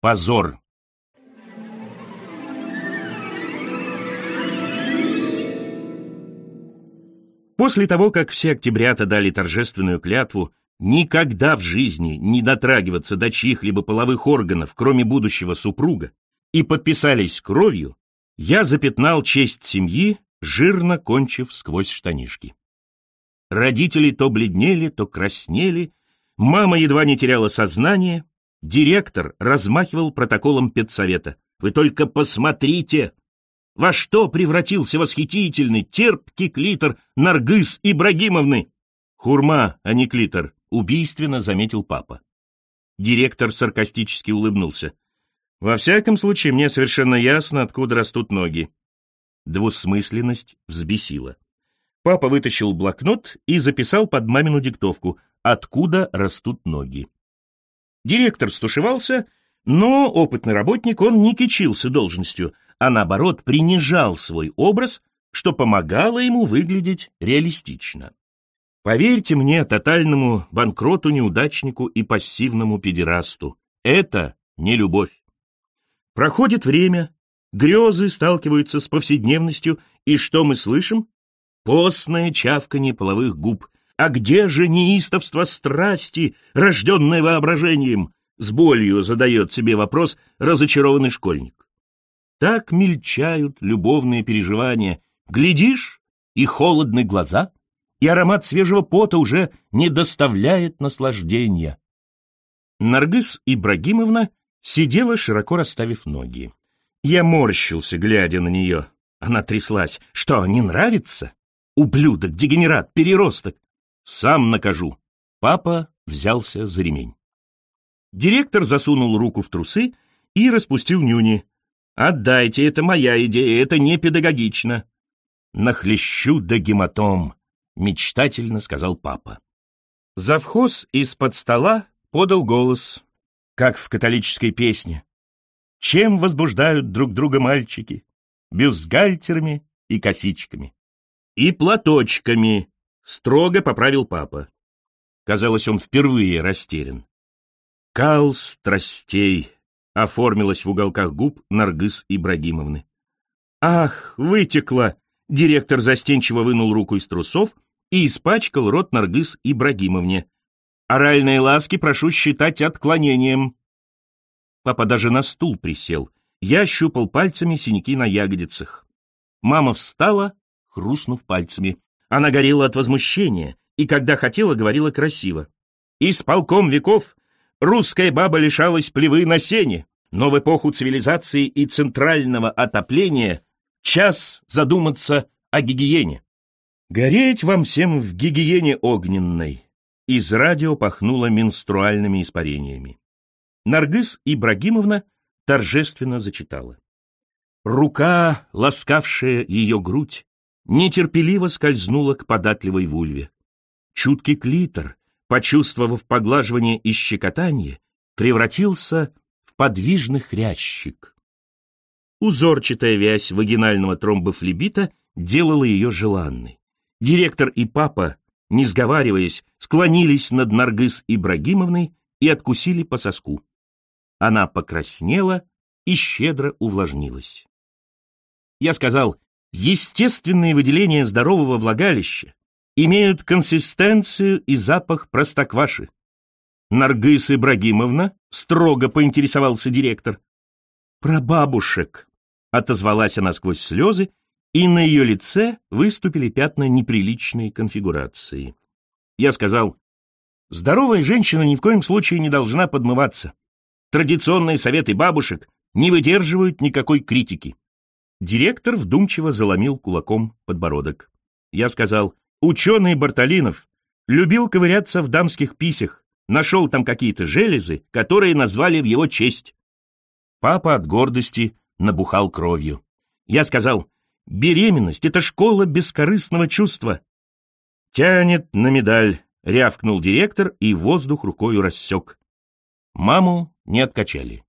Позор. После того, как все октябрята дали торжественную клятву никогда в жизни не дотрагиваться до чьих-либо половых органов, кроме будущего супруга, и подписались кровью, я запятнал честь семьи, жирно кончив сквозь штанишки. Родители то бледнели, то краснели, мама едва не теряла сознание, директор размахивал протоколом педсовета. «Вы только посмотрите! Во что превратился восхитительный, терпкий клитор Наргиз Ибрагимовны?» «Хурма, а не клитор», — убийственно заметил папа. Директор саркастически улыбнулся. «Во всяком случае, мне совершенно ясно, откуда растут ноги». Двусмысленность взбесила. Папа вытащил блокнот и записал под мамину диктовку «Откуда растут ноги». Директор стушевался, но опытный работник он не кичился должностью, а наоборот принижал свой образ, что помогало ему выглядеть реалистично. Поверьте мне, тотальному банкроту-неудачнику и пассивному педерасту, это не любовь. Проходит время, грезы сталкиваются с повседневностью, и что мы слышим? Постное чавканье половых губ. А где же неистовство страсти, рожденное воображением? С болью задает себе вопрос разочарованный школьник. Так мельчают любовные переживания. Глядишь, и холодны глаза, и аромат свежего пота уже не доставляет наслаждения. Наргиз Ибрагимовна сидела, широко расставив ноги. Я морщился, глядя на нее. Она тряслась. Что, не нравится? Ублюдок, дегенерат, переросток. Сам накажу. Папа взялся за ремень. Директор засунул руку в трусы и распустил нюни. «Отдайте, это моя идея, это не педагогично». «Нахлещу до гематом», — мечтательно сказал папа. Завхоз из-под стола подал голос, как в католической песне. Чем возбуждают друг друга мальчики? Бюстгальтерами и косичками и платочками, строго поправил папа. Казалось, он впервые растерян. Кал страстей оформилась в уголках губ Наргиз Ибрагимовны. Ах, вытекла! Директор застенчиво вынул руку из трусов и испачкал рот Наргиз Ибрагимовне. Оральные ласки прошу считать отклонением. Папа даже на стул присел. Я щупал пальцами синяки на ягодицах. Мама встала хрустнув пальцами. Она горела от возмущения, и когда хотела, говорила красиво. Исполком веков русская баба лишалась плевы на сене, но в эпоху цивилизации и центрального отопления час задуматься о гигиене. Гореть вам всем в гигиене огненной. Из радио пахнуло менструальными испарениями. Наргиз Ибрагимовна торжественно зачитала. Рука, ласкавшая ее грудь, нетерпеливо скользнула к податливой вульве. Чуткий клитор, почувствовав поглаживание и щекотание, превратился в подвижный хрящик. Узорчатая вязь вагинального тромбофлебита делала ее желанной. Директор и папа, не сговариваясь, склонились над Наргиз Ибрагимовной и откусили по соску. Она покраснела и щедро увлажнилась. Я сказал, Естественные выделения здорового влагалища имеют консистенцию и запах простокваши. Наргиз Ибрагимовна строго поинтересовался директор. «Про бабушек», — отозвалась она сквозь слезы, и на ее лице выступили пятна неприличной конфигурации. Я сказал, «Здоровая женщина ни в коем случае не должна подмываться. Традиционные советы бабушек не выдерживают никакой критики. Директор вдумчиво заломил кулаком подбородок. Я сказал, ученый Бартолинов любил ковыряться в дамских писях, нашел там какие-то железы, которые назвали в его честь. Папа от гордости набухал кровью. Я сказал, беременность — это школа бескорыстного чувства. Тянет на медаль, рявкнул директор и воздух рукою рассек. Маму не откачали.